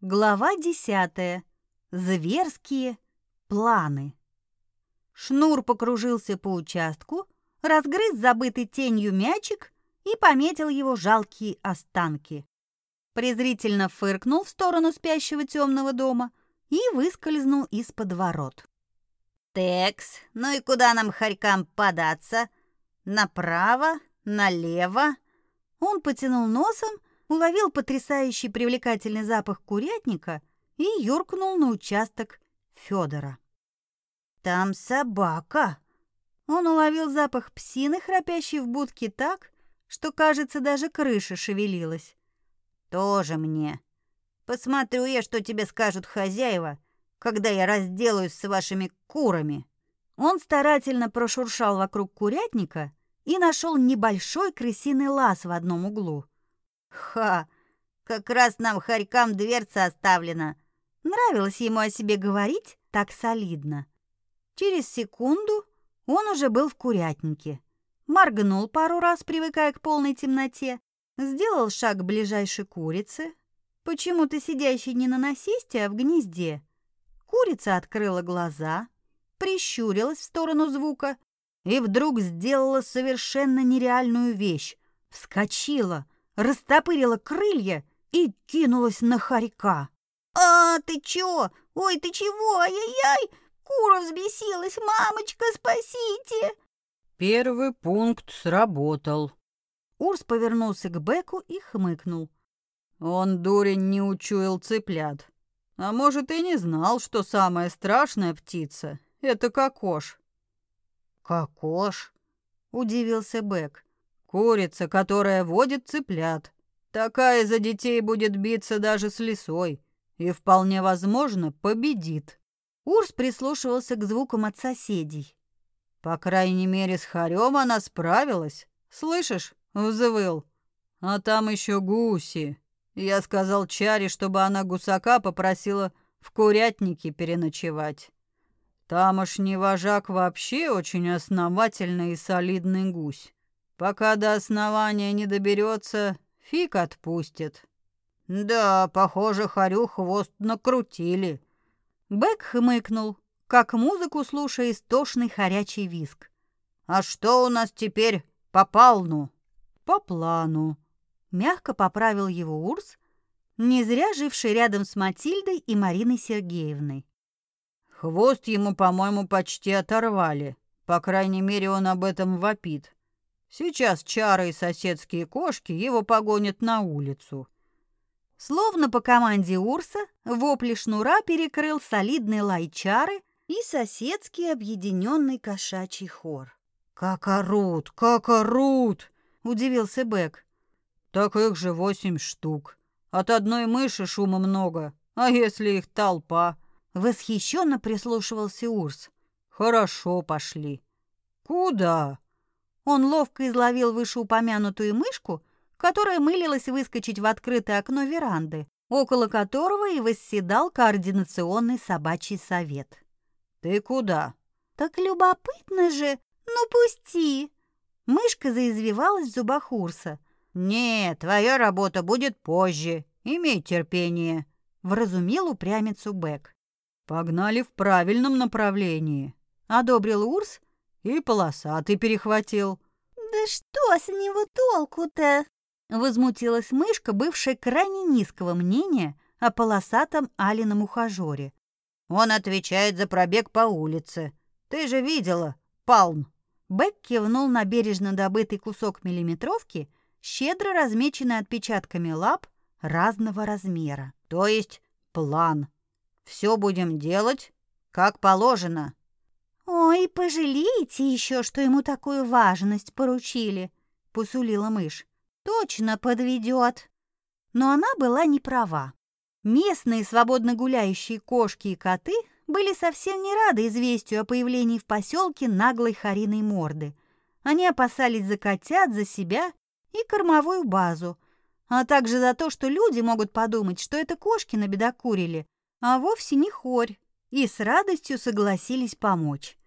Глава десятая. Зверские планы. Шнур покружился по участку, разгрыз забытый тенью мячик и пометил его жалкие останки. Презрительно фыркнул в сторону спящего темного дома и выскользнул из-под ворот. «Текс, ну и куда нам, хорькам, податься? Направо? Налево?» Он потянул носом уловил потрясающий привлекательный запах курятника и юркнул на участок Федора. «Там собака!» Он уловил запах псины, храпящей в будке так, что, кажется, даже крыша шевелилась. «Тоже мне. Посмотрю я, что тебе скажут хозяева, когда я разделаюсь с вашими курами». Он старательно прошуршал вокруг курятника и нашел небольшой крысиный лаз в одном углу – Ха! Как раз нам хорькам дверца оставлена. Нравилось ему о себе говорить так солидно. Через секунду он уже был в курятнике. Моргнул пару раз, привыкая к полной темноте, сделал шаг к ближайшей курице, почему-то сидящей не на насесте, а в гнезде. Курица открыла глаза, прищурилась в сторону звука и вдруг сделала совершенно нереальную вещь. Вскочила — растопырила крылья и кинулась на хорька. «А, ты чё? Ой, ты чего? Ай-яй-яй! Кура взбесилась! Мамочка, спасите!» Первый пункт сработал. Урс повернулся к Беку и хмыкнул. Он, дурень, не учуял цыплят. А может, и не знал, что самая страшная птица — это кокош. «Кокош?» — удивился Бек. Курица, которая водит цыплят. Такая за детей будет биться даже с лисой и вполне возможно победит. Урс прислушивался к звукам от соседей. По крайней мере, с хорем она справилась. Слышишь? Взвыл. А там еще гуси. Я сказал Чаре, чтобы она гусака попросила в курятнике переночевать. Тамошний вожак вообще очень основательный и солидный гусь. Пока до основания не доберется, фиг отпустит. Да, похоже, хорю хвост накрутили. Бэк хмыкнул, как музыку слушая истошный хорячий виск. А что у нас теперь по палну? По плану. Мягко поправил его Урс, не зря живший рядом с Матильдой и Мариной Сергеевной. Хвост ему, по-моему, почти оторвали. По крайней мере, он об этом вопит. Сейчас чары и соседские кошки его погонят на улицу. Словно по команде Урса, вопли шнура перекрыл солидный лай чары и соседский объединенный кошачий хор. «Как орут, как орут!» — удивился Бэк. «Так их же восемь штук. От одной мыши шума много, а если их толпа?» Восхищенно прислушивался Урс. «Хорошо, пошли». «Куда?» Он ловко изловил вышеупомянутую мышку, которая мылилась выскочить в открытое окно веранды, около которого и восседал координационный собачий совет. «Ты куда?» «Так любопытно же! Ну, пусти!» Мышка заизвивалась в зубах Урса. «Нет, твоя работа будет позже. Имей терпение», — вразумил упрямицу Бэк. «Погнали в правильном направлении», — одобрил Урс, и полосатый перехватил. «Да что с него толку-то?» Возмутилась мышка, бывшая крайне низкого мнения о полосатом Алином ухажёре. «Он отвечает за пробег по улице. Ты же видела, Палм!» Бэк кивнул на бережно добытый кусок миллиметровки, щедро размеченный отпечатками лап разного размера. «То есть план. Все будем делать, как положено». «Ой, пожалеете еще, что ему такую важность поручили», — посулила мышь. «Точно подведет». Но она была не права. Местные свободно гуляющие кошки и коты были совсем не рады известию о появлении в поселке наглой хариной морды. Они опасались за котят, за себя и кормовую базу, а также за то, что люди могут подумать, что это кошки набедокурили, а вовсе не хорь, и с радостью согласились помочь.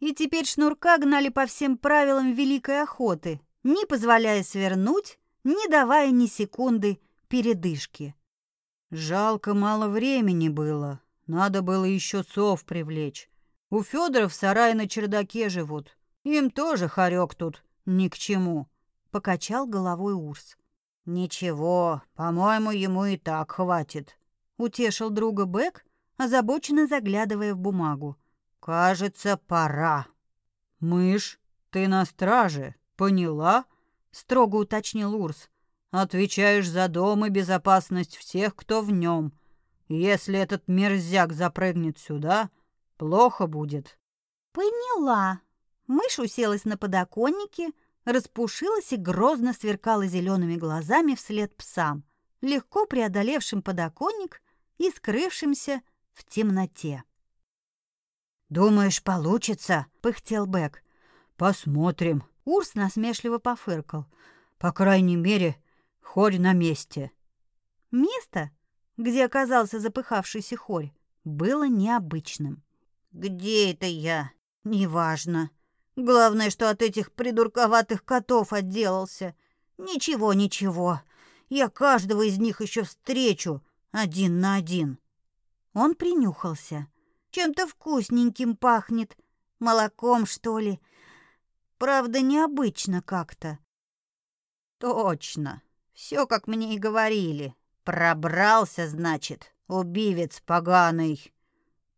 И теперь шнурка гнали по всем правилам великой охоты, не позволяя свернуть, не давая ни секунды передышки. Жалко, мало времени было. Надо было еще сов привлечь. У Федора в на чердаке живут. Им тоже хорек тут ни к чему. Покачал головой Урс. Ничего, по-моему, ему и так хватит. Утешил друга Бэк, озабоченно заглядывая в бумагу. Кажется, пора. Мышь, ты на страже, поняла? Строго уточнил Урс. Отвечаешь за дом и безопасность всех, кто в нем. Если этот мерзяк запрыгнет сюда, плохо будет. Поняла. Мышь уселась на подоконнике, распушилась и грозно сверкала зелеными глазами вслед псам, легко преодолевшим подоконник и скрывшимся в темноте. «Думаешь, получится?» — пыхтел Бэк. «Посмотрим». Урс насмешливо пофыркал. «По крайней мере, хорь на месте». Место, где оказался запыхавшийся хорь, было необычным. «Где это я? Неважно. Главное, что от этих придурковатых котов отделался. Ничего, ничего. Я каждого из них еще встречу один на один». Он принюхался. Чем-то вкусненьким пахнет. Молоком, что ли. Правда, необычно как-то. Точно. Все, как мне и говорили. Пробрался, значит, убивец поганый.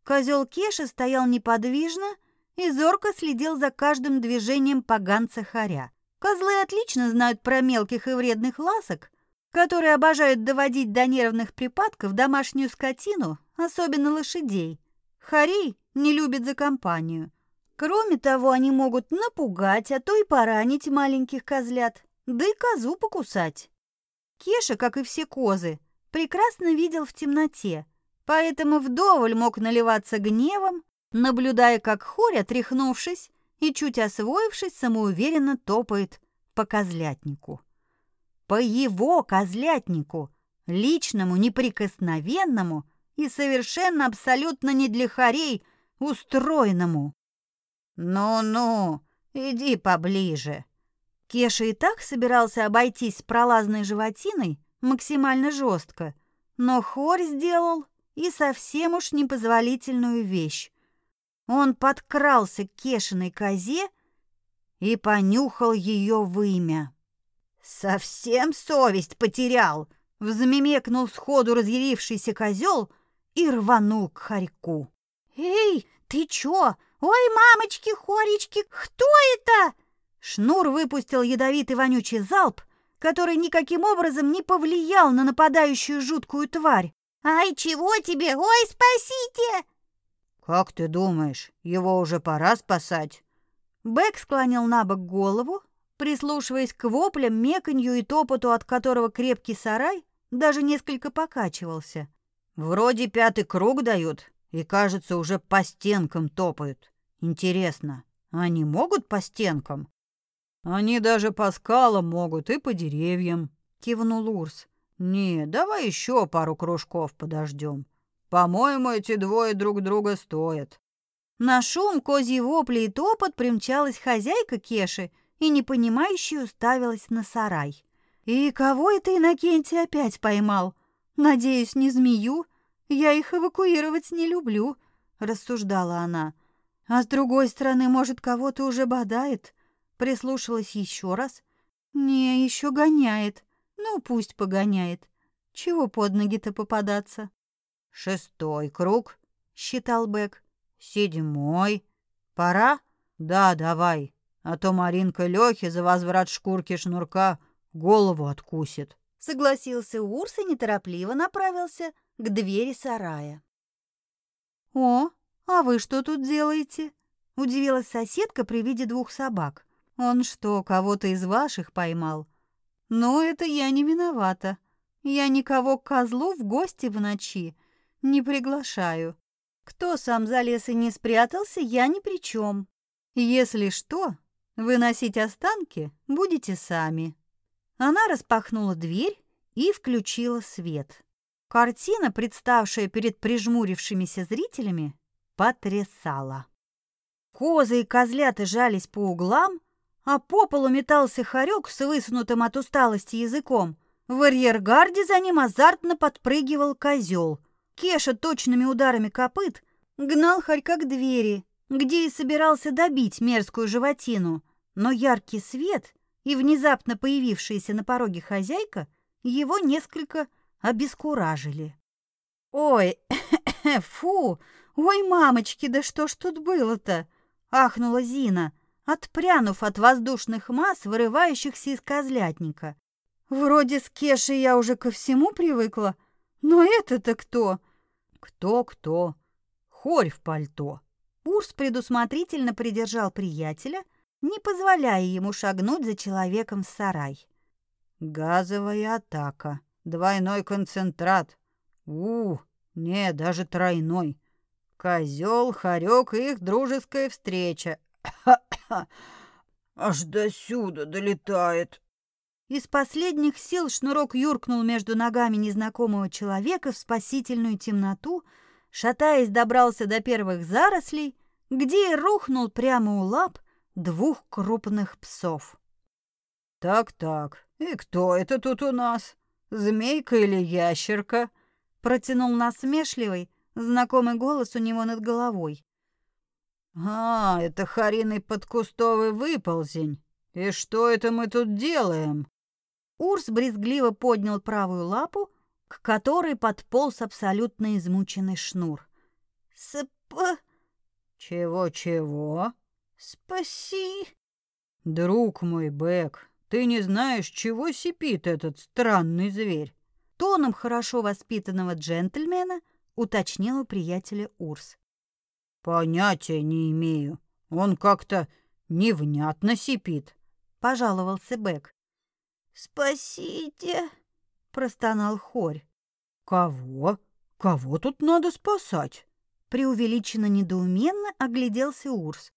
Козел Кеша стоял неподвижно и зорко следил за каждым движением поганца Харя. Козлы отлично знают про мелких и вредных ласок, которые обожают доводить до нервных припадков домашнюю скотину, особенно лошадей. Хари не любит за компанию. Кроме того, они могут напугать, а то и поранить маленьких козлят, да и козу покусать. Кеша, как и все козы, прекрасно видел в темноте, поэтому вдоволь мог наливаться гневом, наблюдая, как Хоря, тряхнувшись и чуть освоившись, самоуверенно топает по козлятнику. По его козлятнику, личному, неприкосновенному и совершенно абсолютно не для хорей устроенному. «Ну-ну, иди поближе». Кеша и так собирался обойтись пролазной животиной максимально жестко, но Хорь сделал и совсем уж непозволительную вещь. Он подкрался к Кешиной козе и понюхал ее вымя. «Совсем совесть потерял!» — взмемекнул сходу разъярившийся козел и рванул к хорьку. «Эй, ты чё? Ой, мамочки, хоречки, кто это?» Шнур выпустил ядовитый вонючий залп, который никаким образом не повлиял на нападающую жуткую тварь. «Ай, чего тебе? Ой, спасите!» «Как ты думаешь, его уже пора спасать?» Бэк склонил на бок голову, прислушиваясь к воплям, меканью и топоту, от которого крепкий сарай даже несколько покачивался. «Вроде пятый круг дают, и, кажется, уже по стенкам топают. Интересно, они могут по стенкам?» Они даже по скалам могут и по деревьям, кивнул Урс. Не, давай еще пару кружков подождем. По-моему, эти двое друг друга стоят. На шум, козьи вопли и топот примчалась хозяйка Кеши и непонимающе уставилась на сарай. «И кого это Иннокентий опять поймал? Надеюсь, не змею? Я их эвакуировать не люблю», — рассуждала она. «А с другой стороны, может, кого-то уже бодает? Прислушалась еще раз. Не, еще гоняет. Ну, пусть погоняет. Чего под ноги-то попадаться? Шестой круг, считал Бэк. Седьмой. Пора? Да, давай. А то Маринка Лёхе за возврат шкурки шнурка голову откусит. Согласился Урс и неторопливо направился к двери сарая. «О, а вы что тут делаете?» — удивилась соседка при виде двух собак. Он что, кого-то из ваших поймал? Но это я не виновата. Я никого к козлу в гости в ночи не приглашаю. Кто сам залез и не спрятался, я ни при чем. Если что, выносить останки будете сами. Она распахнула дверь и включила свет. Картина, представшая перед прижмурившимися зрителями, потрясала. Козы и козлята жались по углам, а по полу метался хорек с высунутым от усталости языком, В арьергарде за ним азартно подпрыгивал козел. Кеша точными ударами копыт гнал хорька к двери, где и собирался добить мерзкую животину, но яркий свет и внезапно появившаяся на пороге хозяйка его несколько обескуражили. «Ой, фу! Ой, мамочки, да что ж тут было-то?» — ахнула Зина, отпрянув от воздушных масс, вырывающихся из козлятника. «Вроде с Кешей я уже ко всему привыкла, но это-то кто?» «Кто-кто? Хорь в пальто!» Урс предусмотрительно придержал приятеля, не позволяя ему шагнуть за человеком в сарай. «Газовая атака, двойной концентрат. У, не, даже тройной. Козел, хорек и их дружеская встреча. Аж до сюда долетает. Из последних сил шнурок юркнул между ногами незнакомого человека в спасительную темноту, шатаясь, добрался до первых зарослей, где и рухнул прямо у лап двух крупных псов. «Так-так, и кто это тут у нас? Змейка или ящерка?» Протянул насмешливый, знакомый голос у него над головой. «А, это Хариный подкустовый выползень. И что это мы тут делаем?» Урс брезгливо поднял правую лапу, к которой подполз абсолютно измученный шнур. «Сп...» «Чего-чего?» «Спаси...» «Друг мой, Бэк, ты не знаешь, чего сипит этот странный зверь?» Тоном хорошо воспитанного джентльмена уточнил у приятеля Урс. «Понятия не имею. Он как-то невнятно сипит», — пожаловался Бэк. «Спасите!» — простонал Хорь. «Кого? Кого тут надо спасать?» Преувеличенно недоуменно огляделся Урс.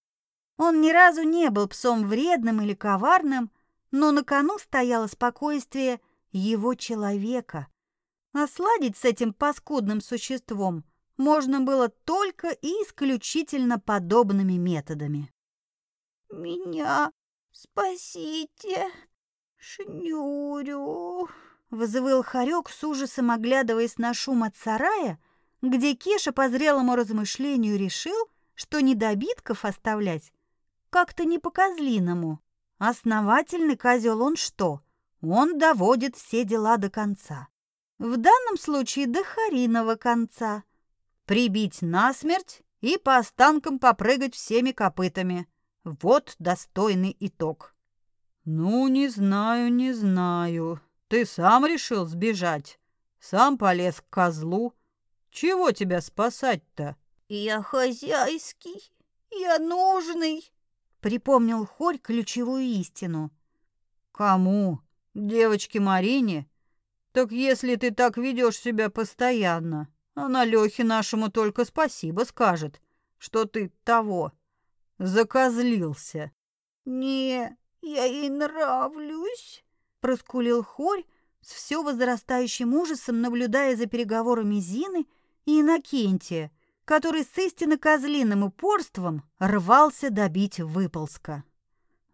Он ни разу не был псом вредным или коварным, но на кону стояло спокойствие его человека. Осладить с этим паскудным существом можно было только и исключительно подобными методами. «Меня спасите, шнюрю!» — вызывал Харек с ужасом, оглядываясь на шум от сарая, где Кеша по зрелому размышлению решил, что недобитков оставлять как-то не по-козлиному. Основательный козел он что? Он доводит все дела до конца. В данном случае до хариного конца. Прибить насмерть и по останкам попрыгать всеми копытами. Вот достойный итог. «Ну, не знаю, не знаю. Ты сам решил сбежать? Сам полез к козлу? Чего тебя спасать-то?» «Я хозяйский, я нужный», — припомнил Хорь ключевую истину. «Кому? Девочке Марине? Так если ты так ведешь себя постоянно, она Лёхе нашему только спасибо скажет, что ты того закозлился». «Не, я ей нравлюсь», — проскулил Хорь, с все возрастающим ужасом наблюдая за переговорами Зины и Иннокентия, который с истинно козлиным упорством рвался добить выползка.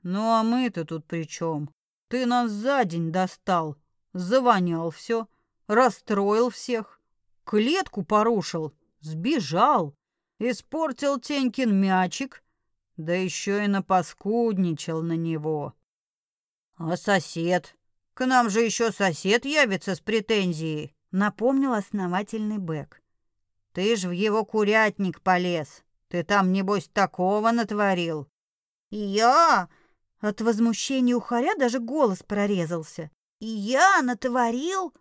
«Ну а мы-то тут при чем? Ты нас за день достал, завонял все, расстроил всех, клетку порушил, сбежал, испортил Тенькин мячик, да еще и напаскудничал на него. А сосед? К нам же еще сосед явится с претензией, напомнил основательный Бэк. Ты ж в его курятник полез. Ты там, небось, такого натворил. Я? От возмущения у Харя даже голос прорезался. Я натворил?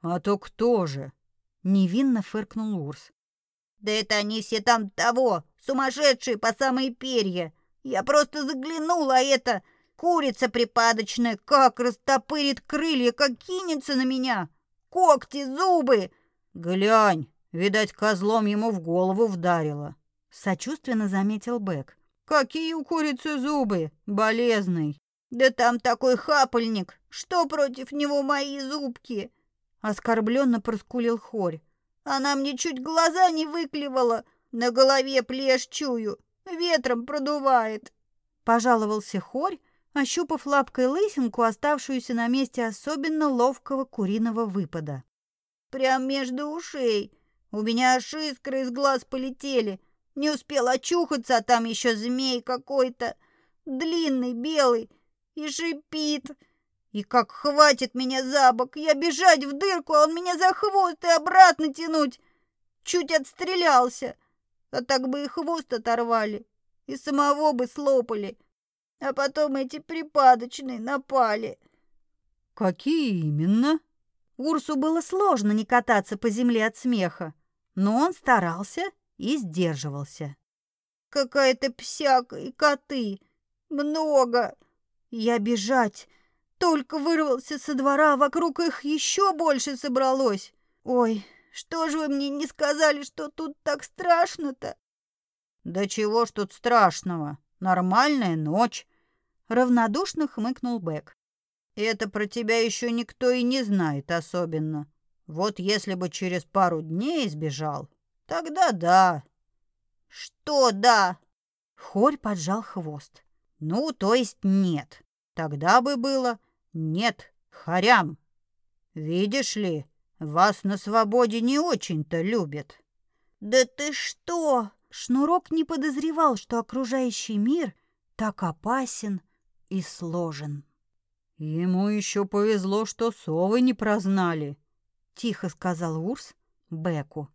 А то кто же? Невинно фыркнул Урс. Да это они все там того, сумасшедшие по самые перья. Я просто заглянула, а это курица припадочная, как растопырит крылья, как кинется на меня. Когти, зубы. Глянь, видать, козлом ему в голову вдарило. Сочувственно заметил Бэк. Какие у курицы зубы, болезный. Да там такой хапальник, что против него мои зубки? Оскорбленно проскулил Хорь. Она мне чуть глаза не выклевала, на голове плешь чую, ветром продувает. Пожаловался Хорь, ощупав лапкой лысинку, оставшуюся на месте особенно ловкого куриного выпада. «Прям между ушей. У меня аж искры из глаз полетели. Не успел очухаться, а там еще змей какой-то. Длинный, белый. И шипит. И как хватит меня за бок. Я бежать в дырку, а он меня за хвост и обратно тянуть. Чуть отстрелялся. А так бы и хвост оторвали. И самого бы слопали. А потом эти припадочные напали. Какие именно? Урсу было сложно не кататься по земле от смеха, но он старался и сдерживался. Какая-то псяка и коты. Много. Я бежать. Только вырвался со двора, вокруг их еще больше собралось. Ой, что же вы мне не сказали, что тут так страшно-то? Да чего ж тут страшного? Нормальная ночь. Равнодушно хмыкнул Бэк. Это про тебя еще никто и не знает особенно. Вот если бы через пару дней сбежал, тогда да. Что да? Хорь поджал хвост. Ну, то есть нет. Тогда бы было нет, хорям. Видишь ли, вас на свободе не очень-то любят. Да ты что? Шнурок не подозревал, что окружающий мир так опасен и сложен. Ему еще повезло, что совы не прознали, тихо сказал Урс Беку.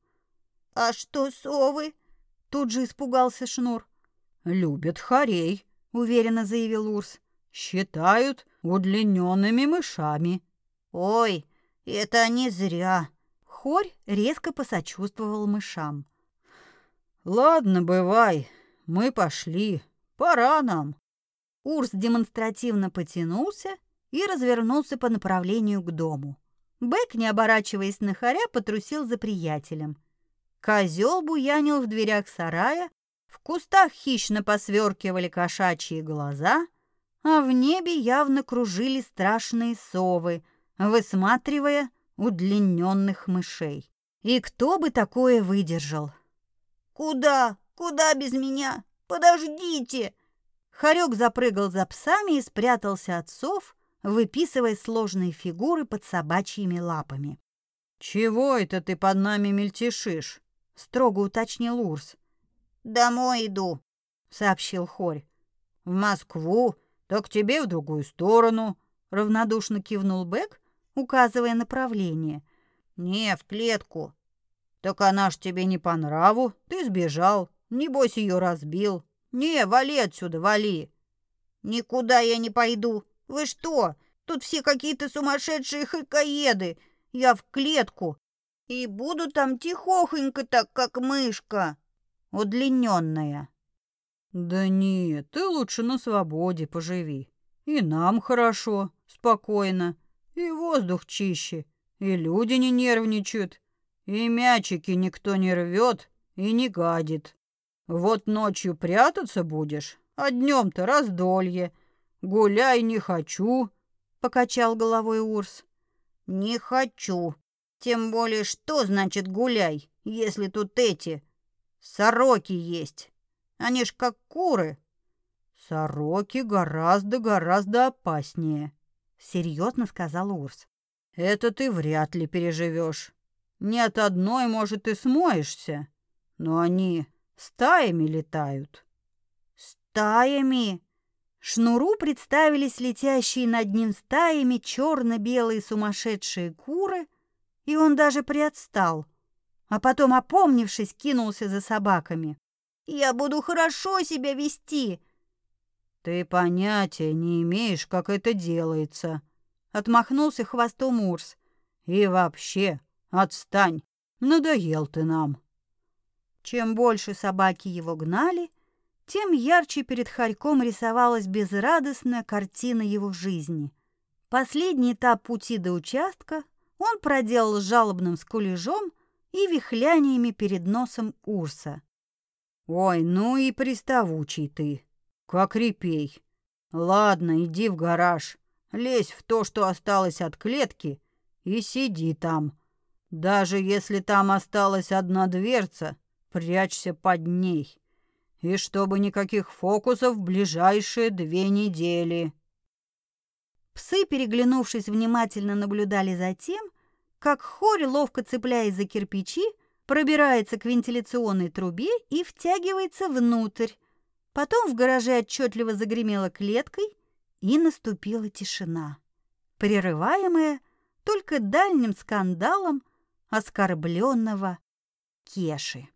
А что совы? Тут же испугался Шнур. Любят хорей, уверенно заявил Урс. Считают удлиненными мышами. Ой, это не зря. Хорь резко посочувствовал мышам. Ладно, бывай. Мы пошли. Пора нам. Урс демонстративно потянулся и развернулся по направлению к дому. Бэк, не оборачиваясь на хоря, потрусил за приятелем. Козел буянил в дверях сарая, в кустах хищно посверкивали кошачьи глаза, а в небе явно кружили страшные совы, высматривая удлиненных мышей. И кто бы такое выдержал? «Куда? Куда без меня? Подождите!» Хорек запрыгал за псами и спрятался от сов, выписывая сложные фигуры под собачьими лапами. «Чего это ты под нами мельтешишь?» — строго уточнил Урс. «Домой иду», — сообщил Хорь. «В Москву? Так тебе в другую сторону», — равнодушно кивнул Бэк, указывая направление. «Не, в клетку». «Так она ж тебе не по нраву, ты сбежал, небось ее разбил. Не, вали отсюда, вали». «Никуда я не пойду. Вы что? Тут все какие-то сумасшедшие хоккоеды. Я в клетку. И буду там тихохонько так, как мышка, удлиненная. Да нет, ты лучше на свободе поживи. И нам хорошо, спокойно, и воздух чище, и люди не нервничают, и мячики никто не рвет и не гадит. Вот ночью прятаться будешь, а днем-то раздолье. Гуляй не хочу, покачал головой Урс. Не хочу. Тем более, что значит гуляй, если тут эти сороки есть? Они ж как куры. Сороки гораздо-гораздо опаснее, серьезно сказал Урс. Это ты вряд ли переживешь. Не от одной, может, и смоешься, но они стаями летают. Стаями? Шнуру представились летящие над ним стаями черно-белые сумасшедшие куры, и он даже приотстал, а потом, опомнившись, кинулся за собаками. «Я буду хорошо себя вести!» «Ты понятия не имеешь, как это делается!» Отмахнулся хвостом Урс. «И вообще, отстань! Надоел ты нам!» Чем больше собаки его гнали, тем ярче перед Харьком рисовалась безрадостная картина его жизни. Последний этап пути до участка он проделал жалобным скулежом и вихляниями перед носом Урса. «Ой, ну и приставучий ты, как репей. Ладно, иди в гараж, лезь в то, что осталось от клетки, и сиди там. Даже если там осталась одна дверца, прячься под ней. И чтобы никаких фокусов в ближайшие две недели». Псы, переглянувшись, внимательно наблюдали за тем, как Хори, ловко цепляясь за кирпичи, пробирается к вентиляционной трубе и втягивается внутрь. Потом в гараже отчетливо загремела клеткой, и наступила тишина, прерываемая только дальним скандалом оскорбленного Кеши.